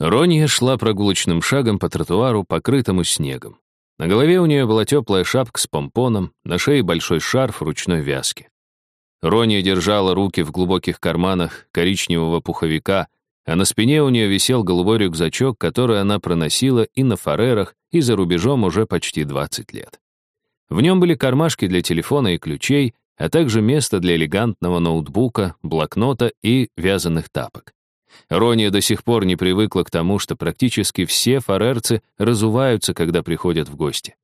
Ронья шла прогулочным шагом по тротуару, покрытому снегом. На голове у нее была теплая шапка с помпоном, на шее большой шарф ручной вязки. Ронья держала руки в глубоких карманах коричневого пуховика, а на спине у нее висел голубой рюкзачок, который она проносила и на фарерах, и за рубежом уже почти 20 лет. В нем были кармашки для телефона и ключей, а также место для элегантного ноутбука, блокнота и вязаных тапок. Рония до сих пор не привыкла к тому, что практически все фарерцы разуваются, когда приходят в гости.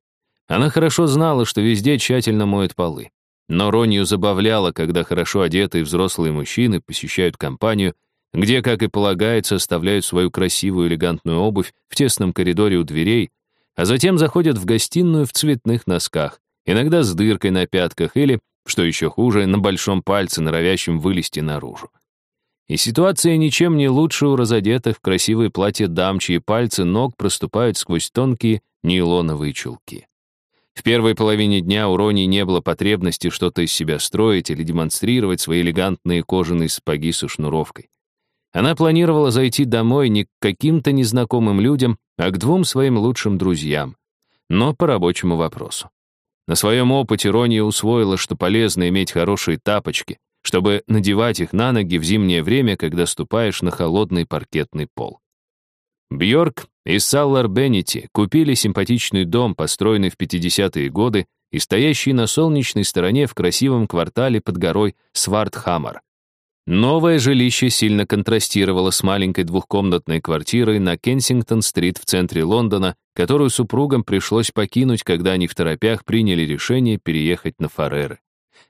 Она хорошо знала, что везде тщательно моют полы. Но Ронию забавляло, когда хорошо одетые взрослые мужчины посещают компанию, где, как и полагается, оставляют свою красивую элегантную обувь в тесном коридоре у дверей, а затем заходят в гостиную в цветных носках, иногда с дыркой на пятках или, что еще хуже, на большом пальце, норовящем вылезти наружу. И ситуация ничем не лучше у разодетых в красивые платья дам, чьи пальцы ног проступают сквозь тонкие нейлоновые чулки. В первой половине дня у Рони не было потребности что-то из себя строить или демонстрировать свои элегантные кожаные сапоги со шнуровкой. Она планировала зайти домой не к каким-то незнакомым людям, а к двум своим лучшим друзьям, но по рабочему вопросу. На своем опыте Рони усвоила, что полезно иметь хорошие тапочки, чтобы надевать их на ноги в зимнее время, когда ступаешь на холодный паркетный пол. Бьорк и Саллар Беннити купили симпатичный дом, построенный в 50-е годы и стоящий на солнечной стороне в красивом квартале под горой Свартхаммар. Новое жилище сильно контрастировало с маленькой двухкомнатной квартирой на Кенсингтон-стрит в центре Лондона, которую супругам пришлось покинуть, когда они в торопях приняли решение переехать на Фареры.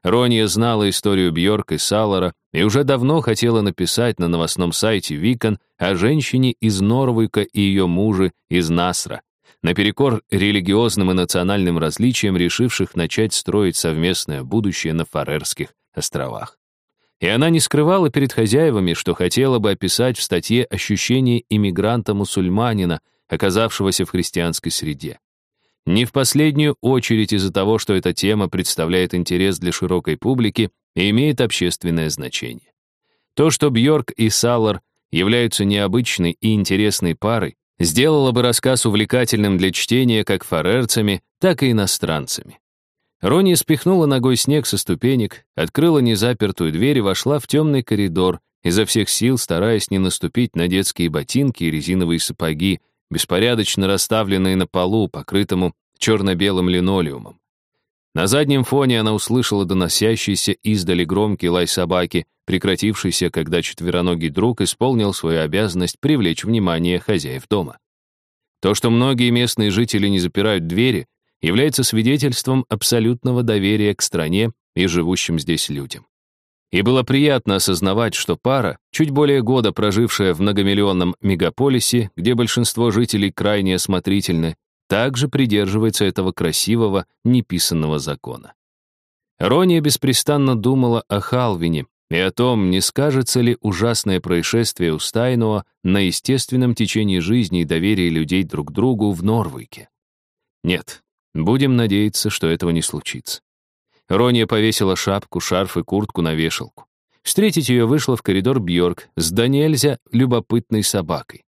Ронья знала историю Бьорк и Салара и уже давно хотела написать на новостном сайте Викон о женщине из Норвика и ее муже из Насра, наперекор религиозным и национальным различиям, решивших начать строить совместное будущее на Фарерских островах. И она не скрывала перед хозяевами, что хотела бы описать в статье ощущение иммигранта-мусульманина, оказавшегося в христианской среде. Не в последнюю очередь из-за того, что эта тема представляет интерес для широкой публики и имеет общественное значение. То, что Бьорк и Саллар являются необычной и интересной парой, сделало бы рассказ увлекательным для чтения как фарерцами, так и иностранцами. Рони спихнула ногой снег со ступенек, открыла незапертую дверь и вошла в темный коридор, изо всех сил стараясь не наступить на детские ботинки и резиновые сапоги, беспорядочно расставленные на полу, покрытому черно-белым линолеумом. На заднем фоне она услышала доносящийся издали громкий лай собаки, прекратившийся, когда четвероногий друг исполнил свою обязанность привлечь внимание хозяев дома. То, что многие местные жители не запирают двери, является свидетельством абсолютного доверия к стране и живущим здесь людям. И было приятно осознавать, что пара, чуть более года прожившая в многомиллионном мегаполисе, где большинство жителей крайне осмотрительны, также придерживается этого красивого, неписанного закона. Рония беспрестанно думала о Халвине и о том, не скажется ли ужасное происшествие у Стайнуа на естественном течении жизни и доверии людей друг другу в Норвике. Нет, будем надеяться, что этого не случится. Рония повесила шапку, шарф и куртку на вешалку. Встретить ее вышла в коридор Бьорк с да нельзя любопытной собакой.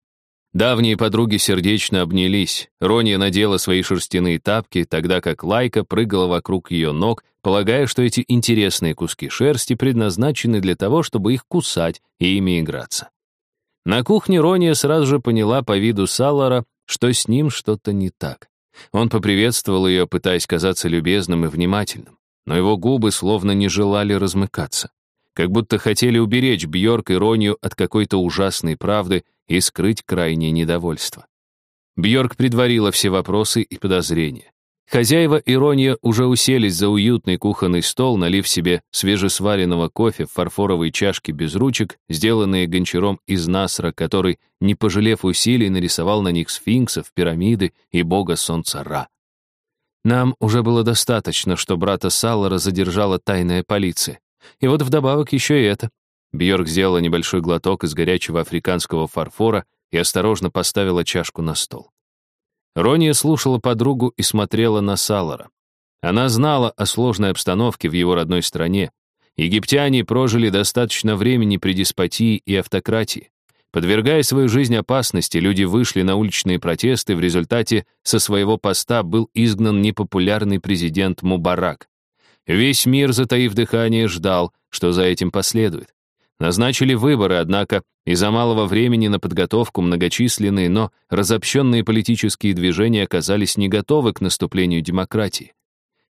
Давние подруги сердечно обнялись. Рония надела свои шерстяные тапки, тогда как Лайка прыгала вокруг ее ног, полагая, что эти интересные куски шерсти предназначены для того, чтобы их кусать и ими играться. На кухне Рония сразу же поняла по виду Саллара, что с ним что-то не так. Он поприветствовал ее, пытаясь казаться любезным и внимательным но его губы словно не желали размыкаться, как будто хотели уберечь Бьорк иронию от какой-то ужасной правды и скрыть крайнее недовольство. Бьорк предварила все вопросы и подозрения. Хозяева Ирония уже уселись за уютный кухонный стол, налив себе свежесваренного кофе в фарфоровые чашки без ручек, сделанные гончаром из Насра, который, не пожалев усилий, нарисовал на них сфинксов, пирамиды и бога солнца Ра. Нам уже было достаточно, что брата Саллара задержала тайная полиция. И вот вдобавок еще и это. Бьорк сделала небольшой глоток из горячего африканского фарфора и осторожно поставила чашку на стол. Рония слушала подругу и смотрела на Саллара. Она знала о сложной обстановке в его родной стране. Египтяне прожили достаточно времени при деспотии и автократии. Подвергая свою жизнь опасности, люди вышли на уличные протесты, в результате со своего поста был изгнан непопулярный президент Мубарак. Весь мир, затаив дыхание, ждал, что за этим последует. Назначили выборы, однако из-за малого времени на подготовку многочисленные, но разобщенные политические движения оказались не готовы к наступлению демократии.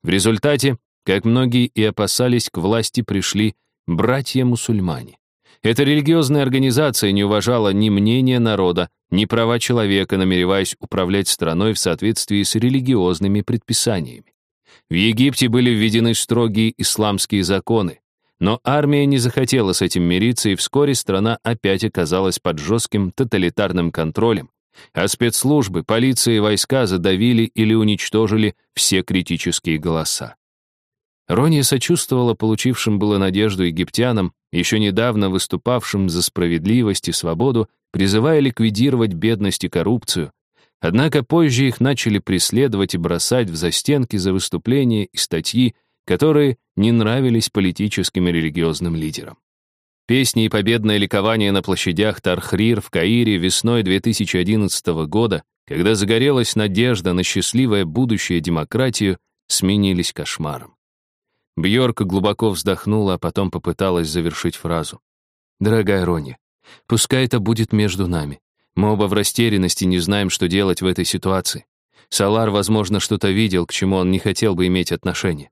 В результате, как многие и опасались, к власти пришли братья-мусульмане. Эта религиозная организация не уважала ни мнения народа, ни права человека, намереваясь управлять страной в соответствии с религиозными предписаниями. В Египте были введены строгие исламские законы, но армия не захотела с этим мириться, и вскоре страна опять оказалась под жестким тоталитарным контролем, а спецслужбы, полиция и войска задавили или уничтожили все критические голоса. Ронья сочувствовала получившим было надежду египтянам, еще недавно выступавшим за справедливость и свободу, призывая ликвидировать бедность и коррупцию. Однако позже их начали преследовать и бросать в застенки за выступления и статьи, которые не нравились политическим и религиозным лидерам. Песни и победное ликование на площадях Тархрир в Каире весной 2011 года, когда загорелась надежда на счастливое будущее демократию, сменились кошмаром. Бьорк глубоко вздохнула, а потом попыталась завершить фразу. «Дорогая Рони, пускай это будет между нами. Мы оба в растерянности не знаем, что делать в этой ситуации. Салар, возможно, что-то видел, к чему он не хотел бы иметь отношение.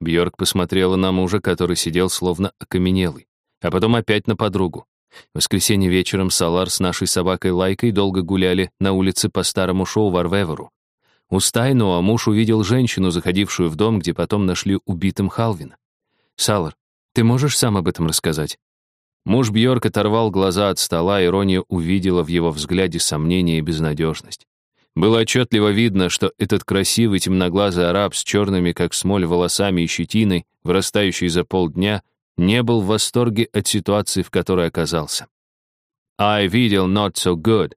Бьорк посмотрела на мужа, который сидел словно окаменелый, а потом опять на подругу. В воскресенье вечером Салар с нашей собакой Лайкой долго гуляли на улице по старому шоу Варвеверу. У Стайнуа муж увидел женщину, заходившую в дом, где потом нашли убитым Халвина. «Салар, ты можешь сам об этом рассказать?» Муж Бьорк оторвал глаза от стола, и Рония увидела в его взгляде сомнение и безнадежность. Было отчетливо видно, что этот красивый темноглазый араб с черными, как смоль, волосами и щетиной, вырастающий за полдня, не был в восторге от ситуации, в которой оказался. «I видел not so good,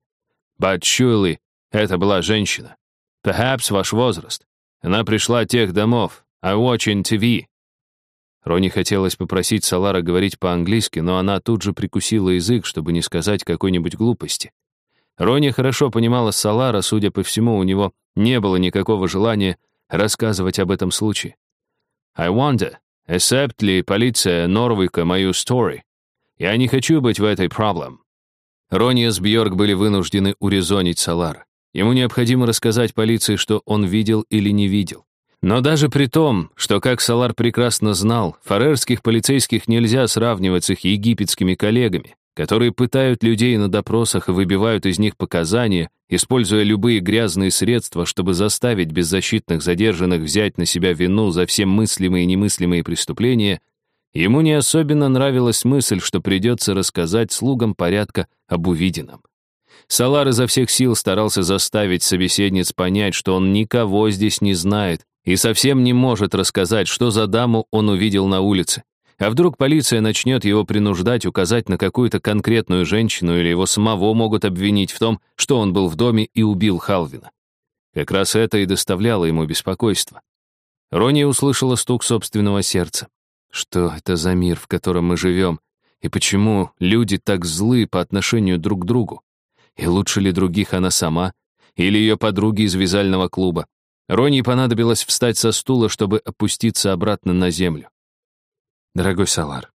but surely это была женщина. Perhaps ваш возраст. Она пришла тех домов. I watching TV». Рони хотелось попросить Салара говорить по-английски, но она тут же прикусила язык, чтобы не сказать какой-нибудь глупости. Рони хорошо понимала Салара, судя по всему, у него не было никакого желания рассказывать об этом случае. I wonder, accept ли полиция Норвика мою story? Я не хочу быть в этой проблем. Ронья с Бьорк были вынуждены урезонить Салара. Ему необходимо рассказать полиции, что он видел или не видел. Но даже при том, что, как Салар прекрасно знал, фарерских полицейских нельзя сравнивать с их египетскими коллегами, которые пытают людей на допросах и выбивают из них показания, используя любые грязные средства, чтобы заставить беззащитных задержанных взять на себя вину за все мыслимые и немыслимые преступления, ему не особенно нравилась мысль, что придется рассказать слугам порядка об увиденном. Салар изо всех сил старался заставить собеседниц понять, что он никого здесь не знает и совсем не может рассказать, что за даму он увидел на улице. А вдруг полиция начнет его принуждать указать на какую-то конкретную женщину или его самого могут обвинить в том, что он был в доме и убил Халвина. Как раз это и доставляло ему беспокойство. Рони услышала стук собственного сердца. Что это за мир, в котором мы живем? И почему люди так злы по отношению друг к другу? И лучше ли других она сама? Или ее подруги из вязального клуба? Рони понадобилось встать со стула, чтобы опуститься обратно на землю. Дорогой Салар,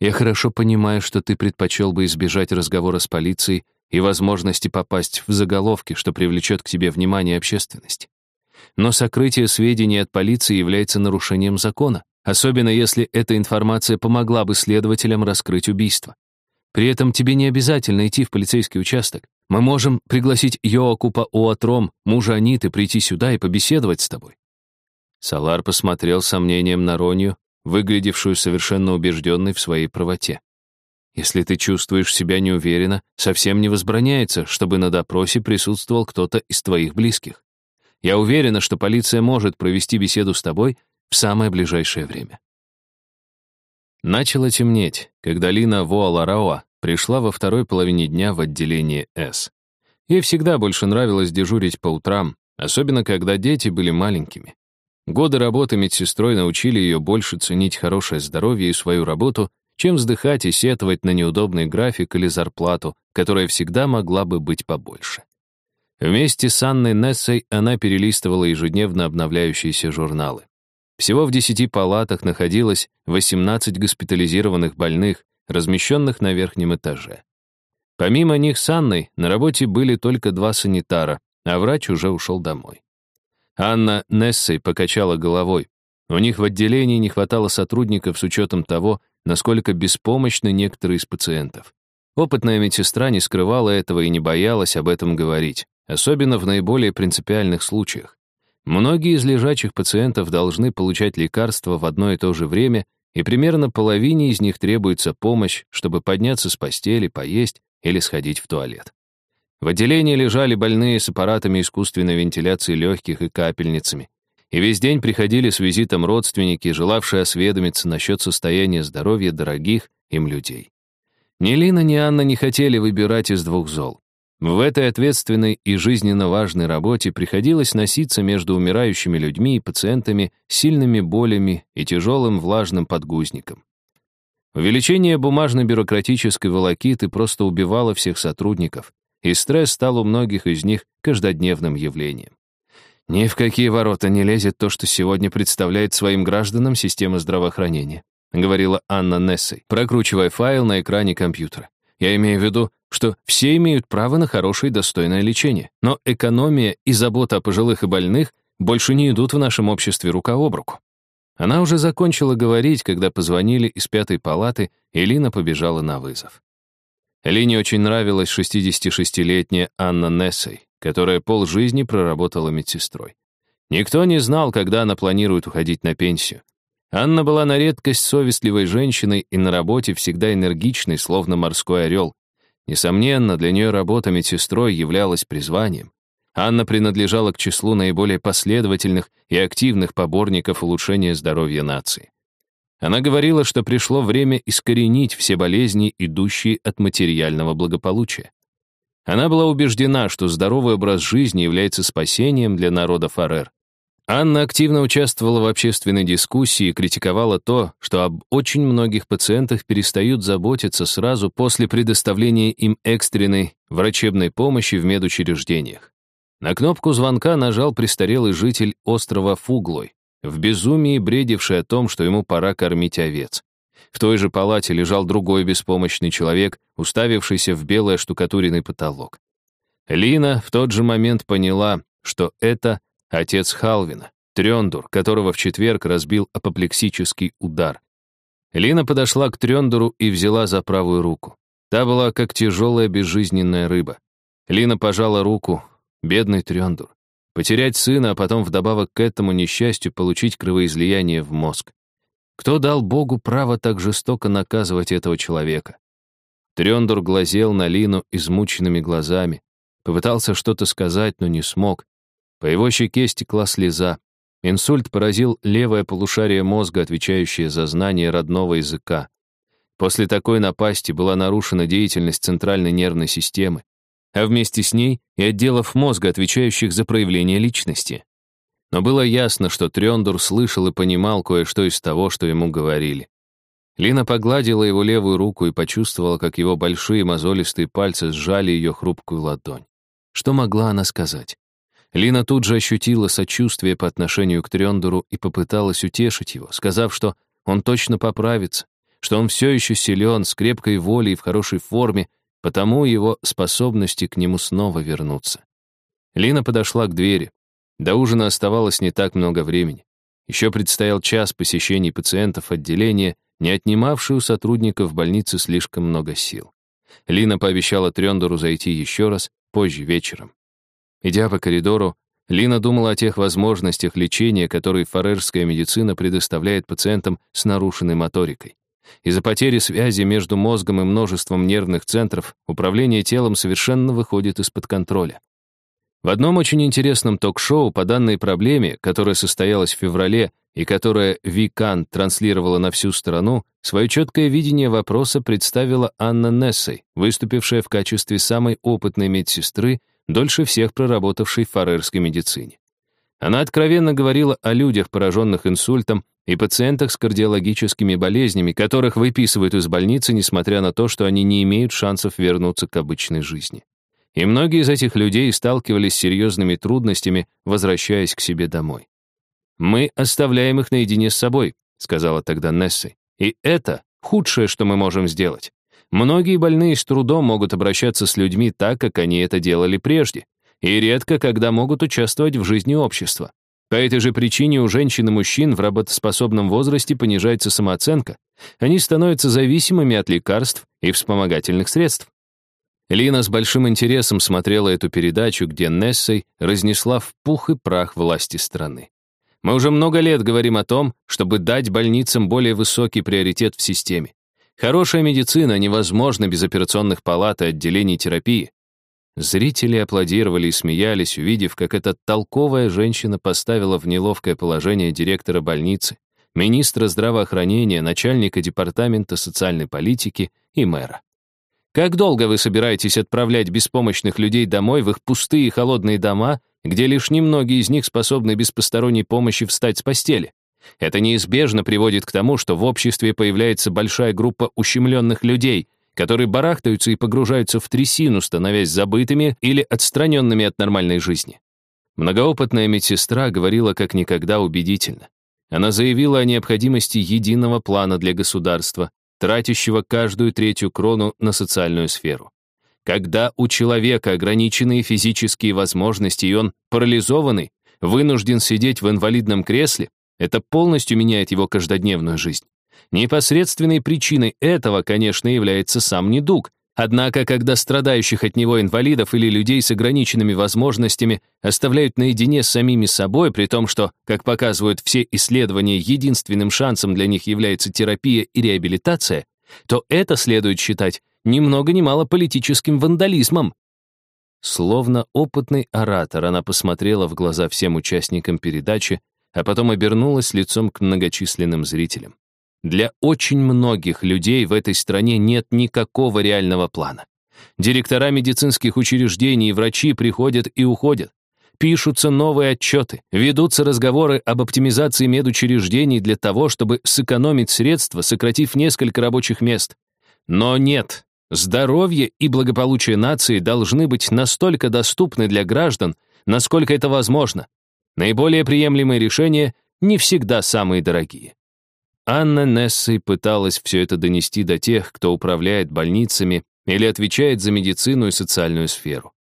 я хорошо понимаю, что ты предпочел бы избежать разговора с полицией и возможности попасть в заголовки, что привлечет к тебе внимание общественности. Но сокрытие сведений от полиции является нарушением закона, особенно если эта информация помогла бы следователям раскрыть убийство. При этом тебе не обязательно идти в полицейский участок. Мы можем пригласить Йоакупа Уатром, мужа Аниты, прийти сюда и побеседовать с тобой. Салар посмотрел сомнением на Ронью, выглядевшую совершенно убежденной в своей правоте. Если ты чувствуешь себя неуверенно, совсем не возбраняется, чтобы на допросе присутствовал кто-то из твоих близких. Я уверена, что полиция может провести беседу с тобой в самое ближайшее время. Начало темнеть, когда Лина Вуаларауа пришла во второй половине дня в отделение С. Ей всегда больше нравилось дежурить по утрам, особенно когда дети были маленькими. Годы работы медсестрой научили ее больше ценить хорошее здоровье и свою работу, чем вздыхать и сетовать на неудобный график или зарплату, которая всегда могла бы быть побольше. Вместе с Анной Нессой она перелистывала ежедневно обновляющиеся журналы. Всего в 10 палатах находилось 18 госпитализированных больных, размещенных на верхнем этаже. Помимо них с Анной на работе были только два санитара, а врач уже ушел домой. Анна Нессой покачала головой. У них в отделении не хватало сотрудников с учетом того, насколько беспомощны некоторые из пациентов. Опытная медсестра не скрывала этого и не боялась об этом говорить, особенно в наиболее принципиальных случаях. Многие из лежачих пациентов должны получать лекарства в одно и то же время, и примерно половине из них требуется помощь, чтобы подняться с постели, поесть или сходить в туалет. В отделении лежали больные с аппаратами искусственной вентиляции легких и капельницами. И весь день приходили с визитом родственники, желавшие осведомиться насчет состояния здоровья дорогих им людей. Ни Лина, ни Анна не хотели выбирать из двух зол. В этой ответственной и жизненно важной работе приходилось носиться между умирающими людьми и пациентами с сильными болями и тяжелым влажным подгузником. Увеличение бумажно-бюрократической волокиты просто убивало всех сотрудников, и стресс стал у многих из них каждодневным явлением. Ни в какие ворота не лезет то, что сегодня представляет своим гражданам система здравоохранения, говорила Анна Нессой, прокручивая файл на экране компьютера. Я имею в виду, что все имеют право на хорошее и достойное лечение, но экономия и забота о пожилых и больных больше не идут в нашем обществе рука об руку. Она уже закончила говорить, когда позвонили из пятой палаты, и Лина побежала на вызов. Лине очень нравилась 66-летняя Анна Нессой, которая полжизни проработала медсестрой. Никто не знал, когда она планирует уходить на пенсию. Анна была на редкость совестливой женщиной и на работе всегда энергичной, словно морской орел. Несомненно, для нее работа медсестрой являлась призванием. Анна принадлежала к числу наиболее последовательных и активных поборников улучшения здоровья нации. Она говорила, что пришло время искоренить все болезни, идущие от материального благополучия. Она была убеждена, что здоровый образ жизни является спасением для народа Фарер. Анна активно участвовала в общественной дискуссии и критиковала то, что об очень многих пациентах перестают заботиться сразу после предоставления им экстренной врачебной помощи в медучреждениях. На кнопку звонка нажал престарелый житель острова Фуглой, в безумии бредивший о том, что ему пора кормить овец. В той же палате лежал другой беспомощный человек, уставившийся в белый оштукатуренный потолок. Лина в тот же момент поняла, что это отец Халвина, Трёндур, которого в четверг разбил апоплексический удар. Лина подошла к Трёндуру и взяла за правую руку. Та была как тяжелая безжизненная рыба. Лина пожала руку. Бедный Трёндур. Потерять сына, а потом вдобавок к этому несчастью получить кровоизлияние в мозг. Кто дал Богу право так жестоко наказывать этого человека? Трёндур глазел на Лину измученными глазами. Попытался что-то сказать, но не смог. По его щеке стекла слеза. Инсульт поразил левое полушарие мозга, отвечающее за знание родного языка. После такой напасти была нарушена деятельность центральной нервной системы, а вместе с ней и отделов мозга, отвечающих за проявление личности. Но было ясно, что Трёндур слышал и понимал кое-что из того, что ему говорили. Лина погладила его левую руку и почувствовала, как его большие мозолистые пальцы сжали ее хрупкую ладонь. Что могла она сказать? Лина тут же ощутила сочувствие по отношению к Трёндуру и попыталась утешить его, сказав, что он точно поправится, что он все еще силен, с крепкой волей и в хорошей форме, потому его способности к нему снова вернутся. Лина подошла к двери. До ужина оставалось не так много времени. Еще предстоял час посещений пациентов отделения, не отнимавший у сотрудников больницы слишком много сил. Лина пообещала Трёндору зайти еще раз, позже вечером. Идя по коридору, Лина думала о тех возможностях лечения, которые фарерская медицина предоставляет пациентам с нарушенной моторикой. Из-за потери связи между мозгом и множеством нервных центров управление телом совершенно выходит из-под контроля. В одном очень интересном ток-шоу по данной проблеме, которое состоялось в феврале и которое Викан транслировала на всю страну, свое четкое видение вопроса представила Анна Нессой, выступившая в качестве самой опытной медсестры дольше всех проработавшей в фарерской медицине. Она откровенно говорила о людях, пораженных инсультом, и пациентах с кардиологическими болезнями, которых выписывают из больницы, несмотря на то, что они не имеют шансов вернуться к обычной жизни. И многие из этих людей сталкивались с серьезными трудностями, возвращаясь к себе домой. «Мы оставляем их наедине с собой», — сказала тогда Несси. «И это худшее, что мы можем сделать. Многие больные с трудом могут обращаться с людьми так, как они это делали прежде, и редко когда могут участвовать в жизни общества. По этой же причине у женщин и мужчин в работоспособном возрасте понижается самооценка. Они становятся зависимыми от лекарств и вспомогательных средств. Лина с большим интересом смотрела эту передачу, где Нессой разнесла в пух и прах власти страны. Мы уже много лет говорим о том, чтобы дать больницам более высокий приоритет в системе. Хорошая медицина невозможна без операционных палат и отделений терапии. Зрители аплодировали и смеялись, увидев, как эта толковая женщина поставила в неловкое положение директора больницы, министра здравоохранения, начальника департамента социальной политики и мэра. Как долго вы собираетесь отправлять беспомощных людей домой в их пустые холодные дома, где лишь немногие из них способны без посторонней помощи встать с постели? Это неизбежно приводит к тому, что в обществе появляется большая группа ущемленных людей, которые барахтаются и погружаются в трясину, становясь забытыми или отстраненными от нормальной жизни. Многоопытная медсестра говорила как никогда убедительно. Она заявила о необходимости единого плана для государства, тратящего каждую третью крону на социальную сферу. Когда у человека ограниченные физические возможности, и он парализованный, вынужден сидеть в инвалидном кресле, это полностью меняет его каждодневную жизнь. Непосредственной причиной этого, конечно, является сам недуг, Однако, когда страдающих от него инвалидов или людей с ограниченными возможностями оставляют наедине с самими собой, при том, что, как показывают все исследования, единственным шансом для них является терапия и реабилитация, то это следует считать ни много ни мало политическим вандализмом. Словно опытный оратор, она посмотрела в глаза всем участникам передачи, а потом обернулась лицом к многочисленным зрителям. Для очень многих людей в этой стране нет никакого реального плана. Директора медицинских учреждений и врачи приходят и уходят. Пишутся новые отчеты, ведутся разговоры об оптимизации медучреждений для того, чтобы сэкономить средства, сократив несколько рабочих мест. Но нет, здоровье и благополучие нации должны быть настолько доступны для граждан, насколько это возможно. Наиболее приемлемые решения не всегда самые дорогие. Анна Нессой пыталась все это донести до тех, кто управляет больницами или отвечает за медицину и социальную сферу.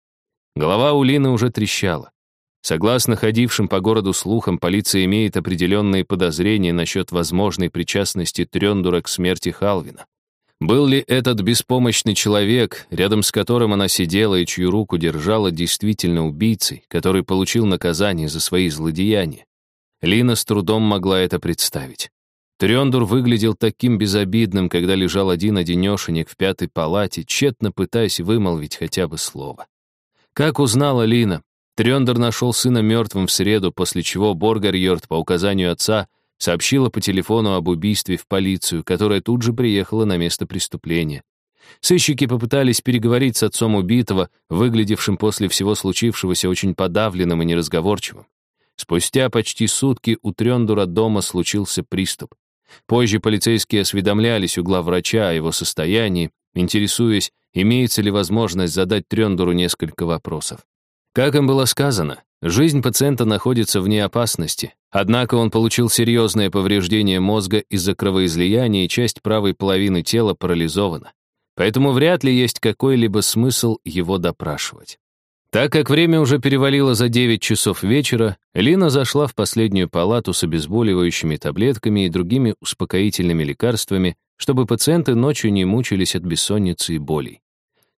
Голова у Лины уже трещала. Согласно ходившим по городу слухам, полиция имеет определенные подозрения насчет возможной причастности Трендура к смерти Халвина. Был ли этот беспомощный человек, рядом с которым она сидела и чью руку держала, действительно убийцей, который получил наказание за свои злодеяния? Лина с трудом могла это представить. Трёндур выглядел таким безобидным, когда лежал один-одинешенек в пятой палате, тщетно пытаясь вымолвить хотя бы слово. Как узнала Лина, Трёндер нашел сына мертвым в среду, после чего Боргарьорд по указанию отца сообщила по телефону об убийстве в полицию, которая тут же приехала на место преступления. Сыщики попытались переговорить с отцом убитого, выглядевшим после всего случившегося очень подавленным и неразговорчивым. Спустя почти сутки у Трёндура дома случился приступ. Позже полицейские осведомлялись у главврача о его состоянии, интересуясь, имеется ли возможность задать Трендуру несколько вопросов. Как им было сказано, жизнь пациента находится вне опасности, однако он получил серьезное повреждение мозга из-за кровоизлияния и часть правой половины тела парализована. Поэтому вряд ли есть какой-либо смысл его допрашивать. Так как время уже перевалило за 9 часов вечера, Лина зашла в последнюю палату с обезболивающими таблетками и другими успокоительными лекарствами, чтобы пациенты ночью не мучились от бессонницы и болей.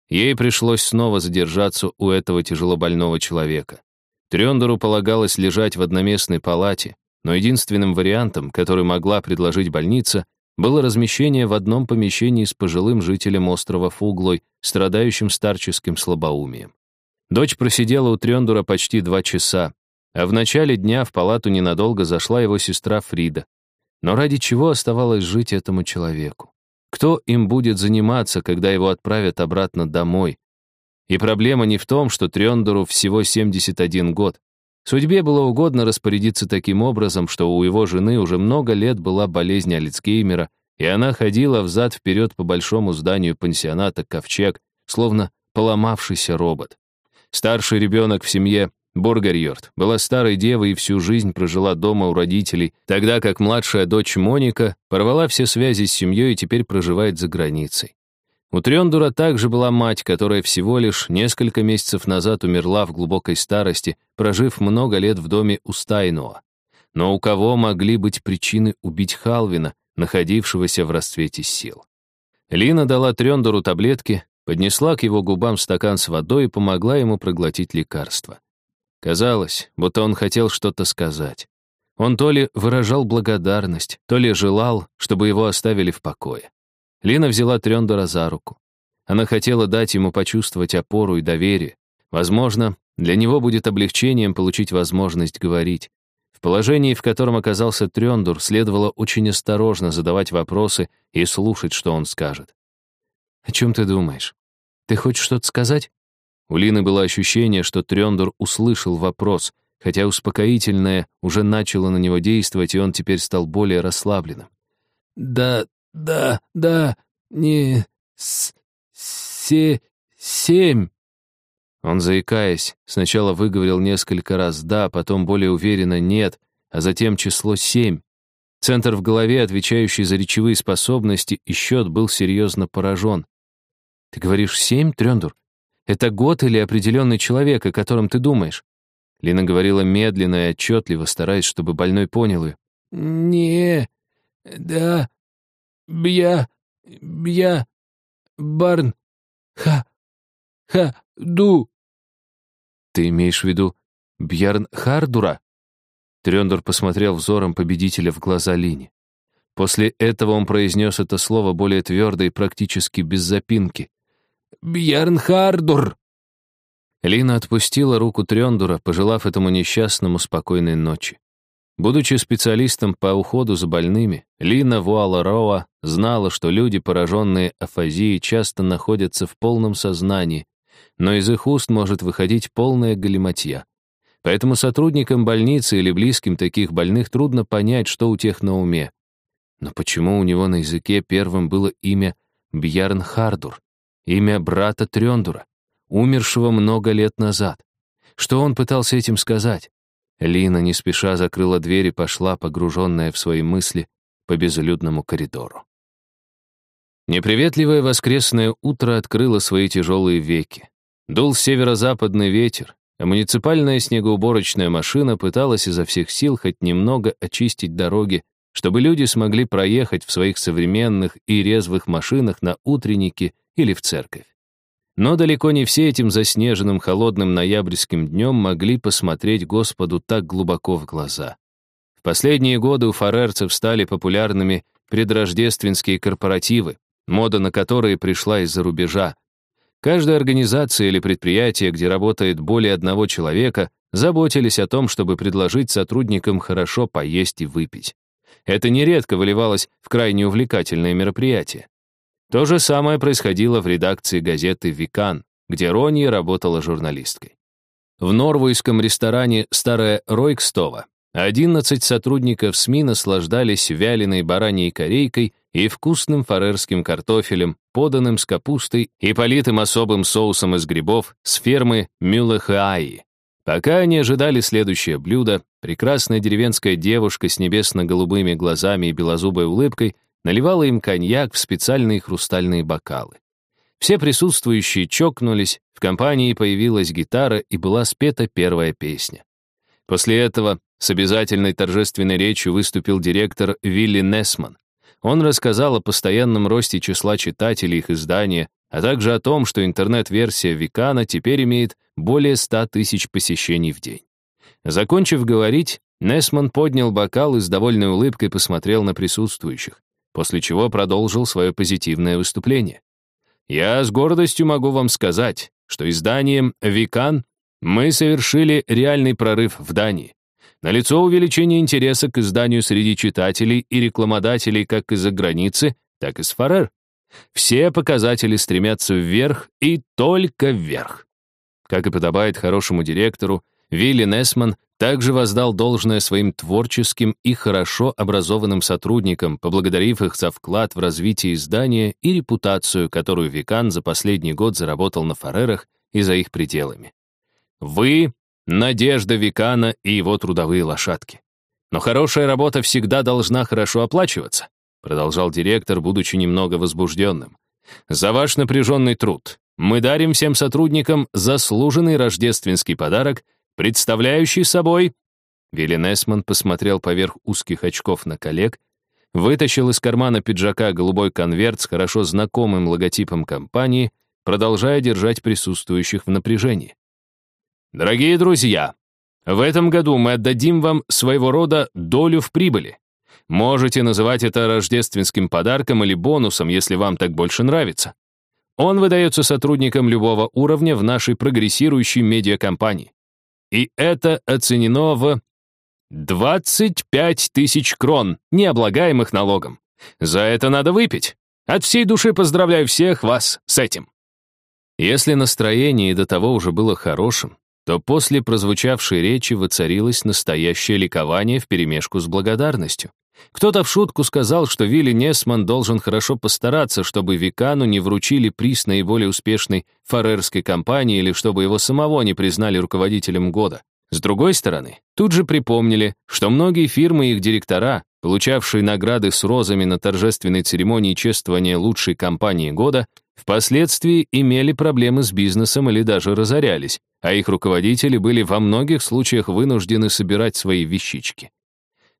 Ей пришлось снова задержаться у этого тяжелобольного человека. Трёндору полагалось лежать в одноместной палате, но единственным вариантом, который могла предложить больница, было размещение в одном помещении с пожилым жителем острова Фуглой, страдающим старческим слабоумием. Дочь просидела у Трендура почти два часа, а в начале дня в палату ненадолго зашла его сестра Фрида. Но ради чего оставалось жить этому человеку? Кто им будет заниматься, когда его отправят обратно домой? И проблема не в том, что Трендуру всего 71 год. Судьбе было угодно распорядиться таким образом, что у его жены уже много лет была болезнь Альцгеймера, и она ходила взад-вперед по большому зданию пансионата «Ковчег», словно поломавшийся робот. Старший ребенок в семье, Боргарьорд, была старой девой и всю жизнь прожила дома у родителей, тогда как младшая дочь Моника порвала все связи с семьей и теперь проживает за границей. У Трёндура также была мать, которая всего лишь несколько месяцев назад умерла в глубокой старости, прожив много лет в доме у Стайнуа. Но у кого могли быть причины убить Халвина, находившегося в расцвете сил? Лина дала Трёндуру таблетки, поднесла к его губам стакан с водой и помогла ему проглотить лекарство. Казалось, будто он хотел что-то сказать. Он то ли выражал благодарность, то ли желал, чтобы его оставили в покое. Лина взяла Трёндора за руку. Она хотела дать ему почувствовать опору и доверие. Возможно, для него будет облегчением получить возможность говорить. В положении, в котором оказался Трёндур, следовало очень осторожно задавать вопросы и слушать, что он скажет. «О чем ты думаешь? Ты хочешь что-то сказать?» У Лины было ощущение, что Трёндур услышал вопрос, хотя успокоительное уже начало на него действовать, и он теперь стал более расслабленным. «Да, да, да, не... С, се... семь». Он, заикаясь, сначала выговорил несколько раз «да», потом более уверенно «нет», а затем число семь. Центр в голове, отвечающий за речевые способности, и счет был серьезно поражен. «Ты говоришь семь, Трёндур? Это год или определенный человек, о котором ты думаешь?» Лина говорила медленно и отчетливо, стараясь, чтобы больной понял ее. «Не, да, бья, бья, барн, ха, ха, ду». «Ты имеешь в виду Бьярн Хардура?» Трёндор посмотрел взором победителя в глаза Лине. После этого он произнес это слово более твердо и практически без запинки. Бьярнхардур!» Лина отпустила руку Трёндура, пожелав этому несчастному спокойной ночи. Будучи специалистом по уходу за больными, Лина Вуала-Роа знала, что люди, пораженные афазией, часто находятся в полном сознании, но из их уст может выходить полная галиматья. Поэтому сотрудникам больницы или близким таких больных трудно понять, что у тех на уме. Но почему у него на языке первым было имя Бьярн Хардур? Имя брата Трёндура, умершего много лет назад. Что он пытался этим сказать? Лина не спеша закрыла дверь и пошла, погруженная в свои мысли, по безлюдному коридору. Неприветливое воскресное утро открыло свои тяжелые веки. Дул северо-западный ветер, а муниципальная снегоуборочная машина пыталась изо всех сил хоть немного очистить дороги, чтобы люди смогли проехать в своих современных и резвых машинах на утренники или в церковь. Но далеко не все этим заснеженным холодным ноябрьским днем могли посмотреть Господу так глубоко в глаза. В последние годы у фарерцев стали популярными предрождественские корпоративы, мода на которые пришла из-за рубежа. Каждая организация или предприятие, где работает более одного человека, заботились о том, чтобы предложить сотрудникам хорошо поесть и выпить. Это нередко выливалось в крайне увлекательные мероприятия. То же самое происходило в редакции газеты «Викан», где Ронни работала журналисткой. В норвойском ресторане «Старая Ройкстова» 11 сотрудников СМИ наслаждались вяленой бараньей корейкой и вкусным фарерским картофелем, поданным с капустой и политым особым соусом из грибов с фермы Мюллехааи. Пока они ожидали следующее блюдо, прекрасная деревенская девушка с небесно-голубыми глазами и белозубой улыбкой наливала им коньяк в специальные хрустальные бокалы. Все присутствующие чокнулись, в компании появилась гитара и была спета первая песня. После этого с обязательной торжественной речью выступил директор Вилли Несман. Он рассказал о постоянном росте числа читателей их издания, а также о том, что интернет-версия Викана теперь имеет более 100 тысяч посещений в день. Закончив говорить, Несман поднял бокал и с довольной улыбкой посмотрел на присутствующих после чего продолжил свое позитивное выступление. «Я с гордостью могу вам сказать, что изданием «Викан» мы совершили реальный прорыв в Дании. Налицо увеличение интереса к изданию среди читателей и рекламодателей как из-за границы, так и с Фарер. Все показатели стремятся вверх и только вверх. Как и подобает хорошему директору, Вилли Несман также воздал должное своим творческим и хорошо образованным сотрудникам, поблагодарив их за вклад в развитие издания и репутацию, которую Викан за последний год заработал на Фарерах и за их пределами. Вы — надежда Викана и его трудовые лошадки. Но хорошая работа всегда должна хорошо оплачиваться, продолжал директор, будучи немного возбужденным. За ваш напряженный труд мы дарим всем сотрудникам заслуженный рождественский подарок — представляющий собой...» Вилли Несман посмотрел поверх узких очков на коллег, вытащил из кармана пиджака голубой конверт с хорошо знакомым логотипом компании, продолжая держать присутствующих в напряжении. «Дорогие друзья, в этом году мы отдадим вам своего рода долю в прибыли. Можете называть это рождественским подарком или бонусом, если вам так больше нравится. Он выдается сотрудникам любого уровня в нашей прогрессирующей медиакомпании. И это оценено в 25 тысяч крон, необлагаемых налогом. За это надо выпить. От всей души поздравляю всех вас с этим. Если настроение до того уже было хорошим, то после прозвучавшей речи воцарилось настоящее ликование вперемешку с благодарностью. Кто-то в шутку сказал, что Вилли Несман должен хорошо постараться, чтобы Викану не вручили приз наиболее успешной фарерской компании или чтобы его самого не признали руководителем года. С другой стороны, тут же припомнили, что многие фирмы и их директора, получавшие награды с розами на торжественной церемонии чествования лучшей компании года, впоследствии имели проблемы с бизнесом или даже разорялись, а их руководители были во многих случаях вынуждены собирать свои вещички.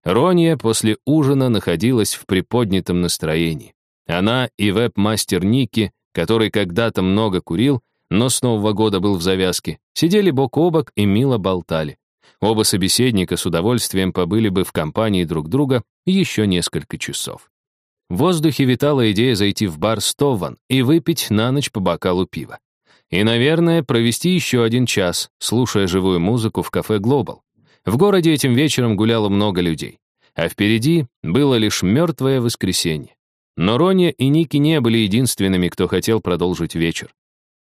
Ронья после ужина находилась в приподнятом настроении. Она и веб-мастер Ники, который когда-то много курил, но с Нового года был в завязке, сидели бок о бок и мило болтали. Оба собеседника с удовольствием побыли бы в компании друг друга еще несколько часов. В воздухе витала идея зайти в бар Стован и выпить на ночь по бокалу пива. И, наверное, провести еще один час, слушая живую музыку в кафе «Глобал». В городе этим вечером гуляло много людей, а впереди было лишь мертвое воскресенье. Но Роня и Ники не были единственными, кто хотел продолжить вечер.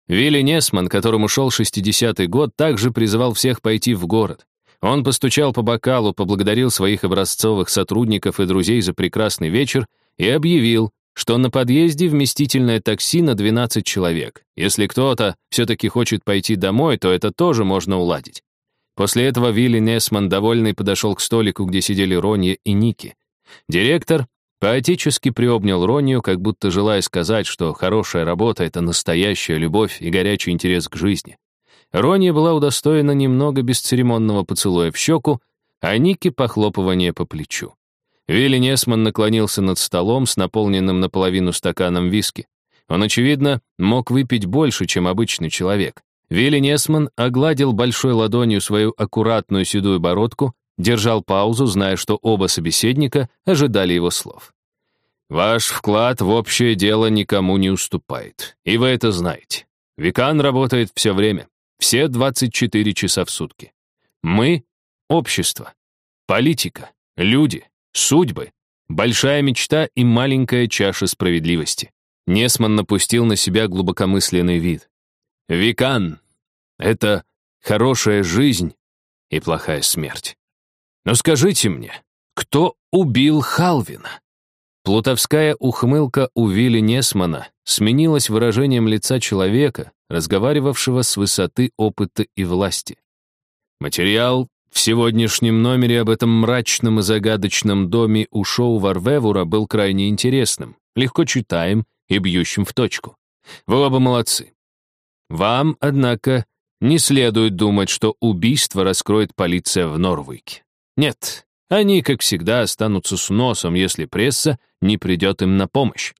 Вилли Несман, которому шел 60-й год, также призывал всех пойти в город. Он постучал по бокалу, поблагодарил своих образцовых сотрудников и друзей за прекрасный вечер и объявил, что на подъезде вместительное такси на 12 человек. Если кто-то все-таки хочет пойти домой, то это тоже можно уладить. После этого Вилли Несман, довольный, подошел к столику, где сидели Ронья и Ники. Директор поотечески приобнял Ронью, как будто желая сказать, что хорошая работа — это настоящая любовь и горячий интерес к жизни. Ронья была удостоена немного бесцеремонного поцелуя в щеку, а Ники — похлопывания по плечу. Вилли Несман наклонился над столом с наполненным наполовину стаканом виски. Он, очевидно, мог выпить больше, чем обычный человек. Вилли Несман огладил большой ладонью свою аккуратную седую бородку, держал паузу, зная, что оба собеседника ожидали его слов. «Ваш вклад в общее дело никому не уступает, и вы это знаете. Викан работает все время, все 24 часа в сутки. Мы — общество, политика, люди, судьбы, большая мечта и маленькая чаша справедливости». Несман напустил на себя глубокомысленный вид. «Викан это хорошая жизнь и плохая смерть. Но скажите мне, кто убил Халвина? Плутовская ухмылка у Вилли Несмана сменилась выражением лица человека, разговаривавшего с высоты опыта и власти. Материал в сегодняшнем номере об этом мрачном и загадочном доме у шоу Варвевура был крайне интересным, легко читаем и бьющим в точку. Вы оба молодцы. Вам, однако, не следует думать, что убийство раскроет полиция в Норвике. Нет, они, как всегда, останутся с носом, если пресса не придет им на помощь.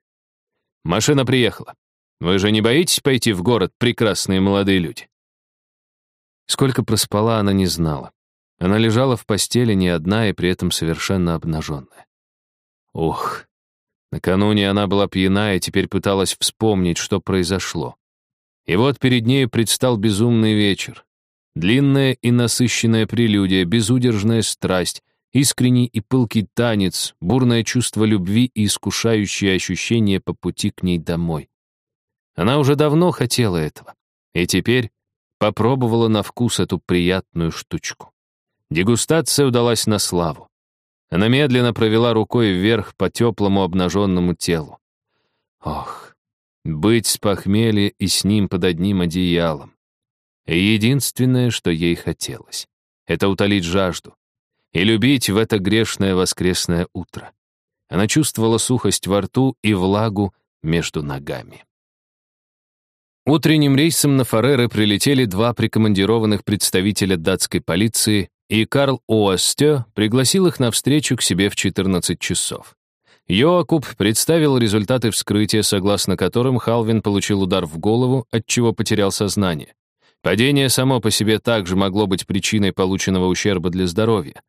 Машина приехала. Вы же не боитесь пойти в город, прекрасные молодые люди? Сколько проспала, она не знала. Она лежала в постели не одна и при этом совершенно обнаженная. Ух, накануне она была пьяна и теперь пыталась вспомнить, что произошло. И вот перед ней предстал безумный вечер. Длинная и насыщенная прелюдия, безудержная страсть, искренний и пылкий танец, бурное чувство любви и искушающее ощущение по пути к ней домой. Она уже давно хотела этого. И теперь, попробовала на вкус эту приятную штучку. Дегустация удалась на славу. Она медленно провела рукой вверх по теплому обнаженному телу. Ох, быть с похмелья и с ним под одним одеялом. И единственное, что ей хотелось, это утолить жажду и любить в это грешное воскресное утро. Она чувствовала сухость во рту и влагу между ногами. Утренним рейсом на Фареры прилетели два прикомандированных представителя датской полиции, и Карл Оастё пригласил их на встречу к себе в 14 часов. Йоакуб представил результаты вскрытия, согласно которым Халвин получил удар в голову, от чего потерял сознание. Падение само по себе также могло быть причиной полученного ущерба для здоровья.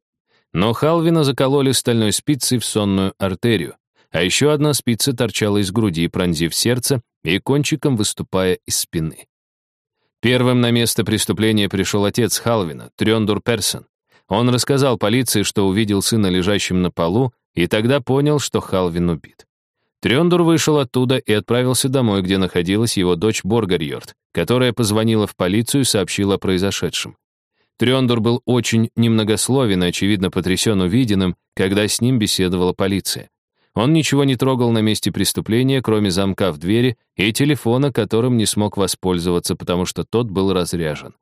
Но Халвина закололи стальной спицей в сонную артерию, а еще одна спица торчала из груди, пронзив сердце и кончиком выступая из спины. Первым на место преступления пришел отец Халвина, Трёндур Персон. Он рассказал полиции, что увидел сына лежащим на полу, и тогда понял, что Халвин убит. Трёндур вышел оттуда и отправился домой, где находилась его дочь Боргарьорд, которая позвонила в полицию и сообщила о произошедшем. Трёндур был очень немногословен и, очевидно, потрясен увиденным, когда с ним беседовала полиция. Он ничего не трогал на месте преступления, кроме замка в двери и телефона, которым не смог воспользоваться, потому что тот был разряжен.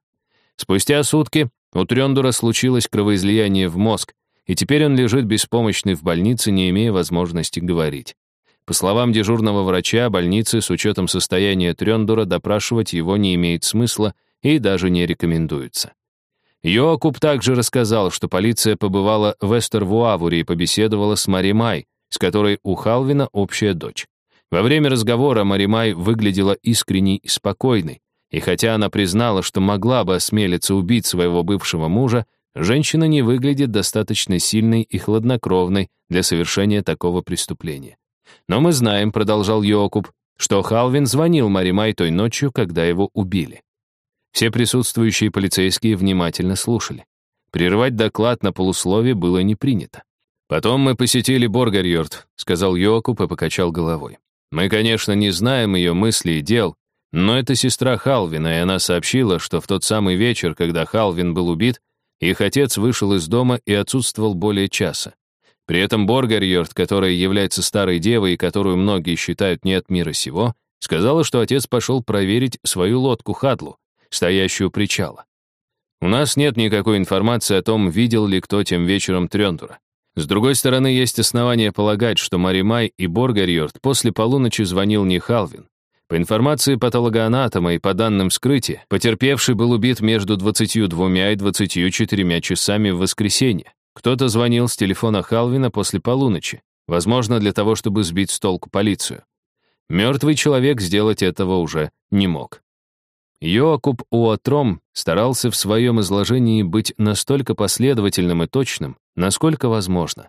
Спустя сутки у Трёндура случилось кровоизлияние в мозг, и теперь он лежит беспомощный в больнице, не имея возможности говорить. По словам дежурного врача больницы, с учетом состояния Трёндура, допрашивать его не имеет смысла и даже не рекомендуется. Йокуб также рассказал, что полиция побывала в Эстервуавуре и побеседовала с Мари Май, с которой у Халвина общая дочь. Во время разговора Маримай выглядела искренней и спокойной, и хотя она признала, что могла бы осмелиться убить своего бывшего мужа, женщина не выглядит достаточно сильной и хладнокровной для совершения такого преступления. Но мы знаем, продолжал Йокуб, что Халвин звонил Маримай той ночью, когда его убили. Все присутствующие полицейские внимательно слушали. Прерывать доклад на полуслове было не принято. «Потом мы посетили Боргарьорд», — сказал Йокуб и покачал головой. «Мы, конечно, не знаем ее мыслей и дел, но это сестра Халвина, и она сообщила, что в тот самый вечер, когда Халвин был убит, их отец вышел из дома и отсутствовал более часа. При этом Боргарьорд, которая является старой девой и которую многие считают не от мира сего, сказала, что отец пошел проверить свою лодку Хадлу, стоящую у причала. У нас нет никакой информации о том, видел ли кто тем вечером Трёндура. С другой стороны, есть основания полагать, что Маримай и Боргарьорд после полуночи звонил не Халвин. По информации патологоанатома и по данным вскрытия, потерпевший был убит между 22 и 24 часами в воскресенье. Кто-то звонил с телефона Халвина после полуночи, возможно, для того, чтобы сбить с толку полицию. Мертвый человек сделать этого уже не мог. Йоакуб Уатром старался в своем изложении быть настолько последовательным и точным, насколько возможно.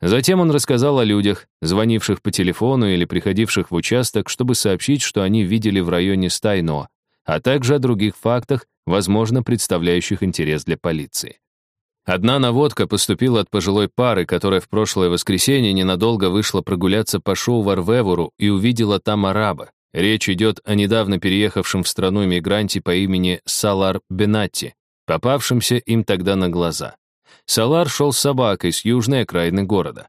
Затем он рассказал о людях, звонивших по телефону или приходивших в участок, чтобы сообщить, что они видели в районе Стайно, а также о других фактах, возможно, представляющих интерес для полиции. Одна наводка поступила от пожилой пары, которая в прошлое воскресенье ненадолго вышла прогуляться по шоу Варвевуру и увидела там араба. Речь идет о недавно переехавшем в страну мигранте по имени Салар Бенатти, попавшемся им тогда на глаза. Салар шел с собакой с южной окраины города.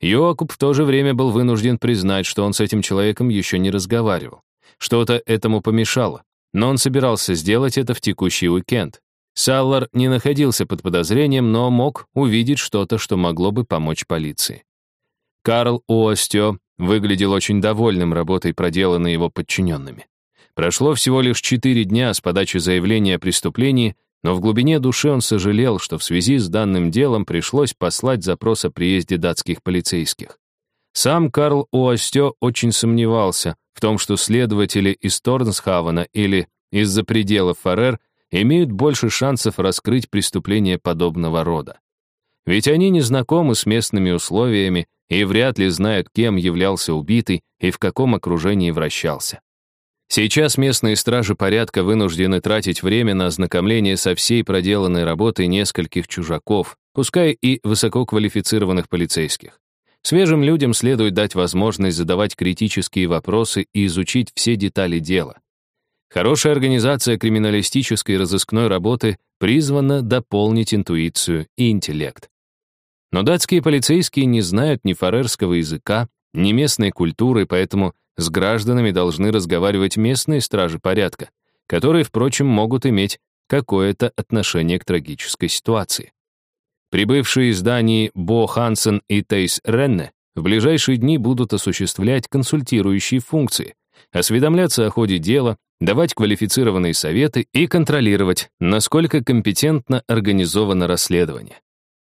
Йоакуб в то же время был вынужден признать, что он с этим человеком еще не разговаривал. Что-то этому помешало, но он собирался сделать это в текущий уикенд. Саллар не находился под подозрением, но мог увидеть что-то, что могло бы помочь полиции. Карл Уостё выглядел очень довольным работой, проделанной его подчиненными. Прошло всего лишь четыре дня с подачи заявления о преступлении, но в глубине души он сожалел, что в связи с данным делом пришлось послать запрос о приезде датских полицейских. Сам Карл Уостё очень сомневался в том, что следователи из Торнсхавена или из-за пределов Фарер имеют больше шансов раскрыть преступление подобного рода. Ведь они не знакомы с местными условиями и вряд ли знают, кем являлся убитый и в каком окружении вращался. Сейчас местные стражи порядка вынуждены тратить время на ознакомление со всей проделанной работой нескольких чужаков, пускай и высококвалифицированных полицейских. Свежим людям следует дать возможность задавать критические вопросы и изучить все детали дела. Хорошая организация криминалистической разыскной работы призвана дополнить интуицию и интеллект. Но датские полицейские не знают ни фарерского языка, ни местной культуры, поэтому с гражданами должны разговаривать местные стражи порядка, которые, впрочем, могут иметь какое-то отношение к трагической ситуации. Прибывшие из Дании Бо Хансен и Тейс Ренне в ближайшие дни будут осуществлять консультирующие функции, осведомляться о ходе дела, давать квалифицированные советы и контролировать, насколько компетентно организовано расследование.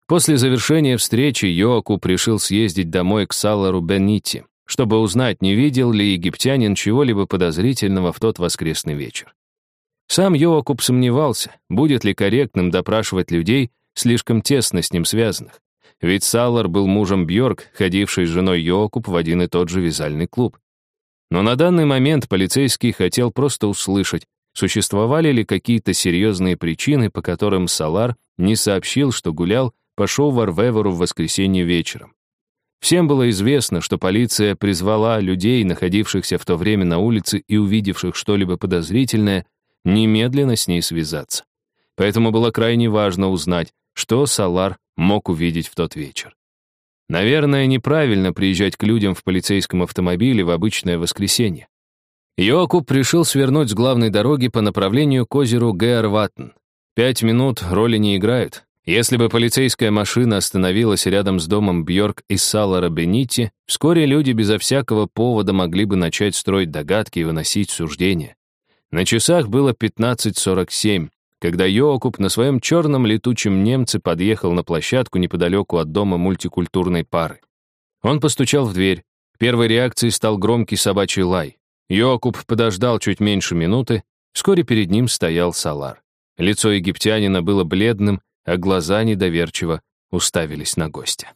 После завершения встречи Йоаку решил съездить домой к Салару Беннити, чтобы узнать, не видел ли египтянин чего-либо подозрительного в тот воскресный вечер. Сам Йоакуб сомневался, будет ли корректным допрашивать людей, слишком тесно с ним связанных. Ведь Салар был мужем Бьорк, ходившей с женой Йоакуб в один и тот же вязальный клуб. Но на данный момент полицейский хотел просто услышать, существовали ли какие-то серьезные причины, по которым Салар не сообщил, что гулял по шоу Варвевору в воскресенье вечером. Всем было известно, что полиция призвала людей, находившихся в то время на улице и увидевших что-либо подозрительное, немедленно с ней связаться. Поэтому было крайне важно узнать, что Салар мог увидеть в тот вечер. Наверное, неправильно приезжать к людям в полицейском автомобиле в обычное воскресенье. Йокуб решил свернуть с главной дороги по направлению к озеру Геарватн. Пять минут роли не играют. Если бы полицейская машина остановилась рядом с домом Бьорк и Салара Бенити, вскоре люди безо всякого повода могли бы начать строить догадки и выносить суждения. На часах было 15.47, когда Йоакуб на своем черном летучем немце подъехал на площадку неподалеку от дома мультикультурной пары. Он постучал в дверь. Первой реакцией стал громкий собачий лай. Йоакуб подождал чуть меньше минуты. Вскоре перед ним стоял Салар. Лицо египтянина было бледным, а глаза недоверчиво уставились на гостя.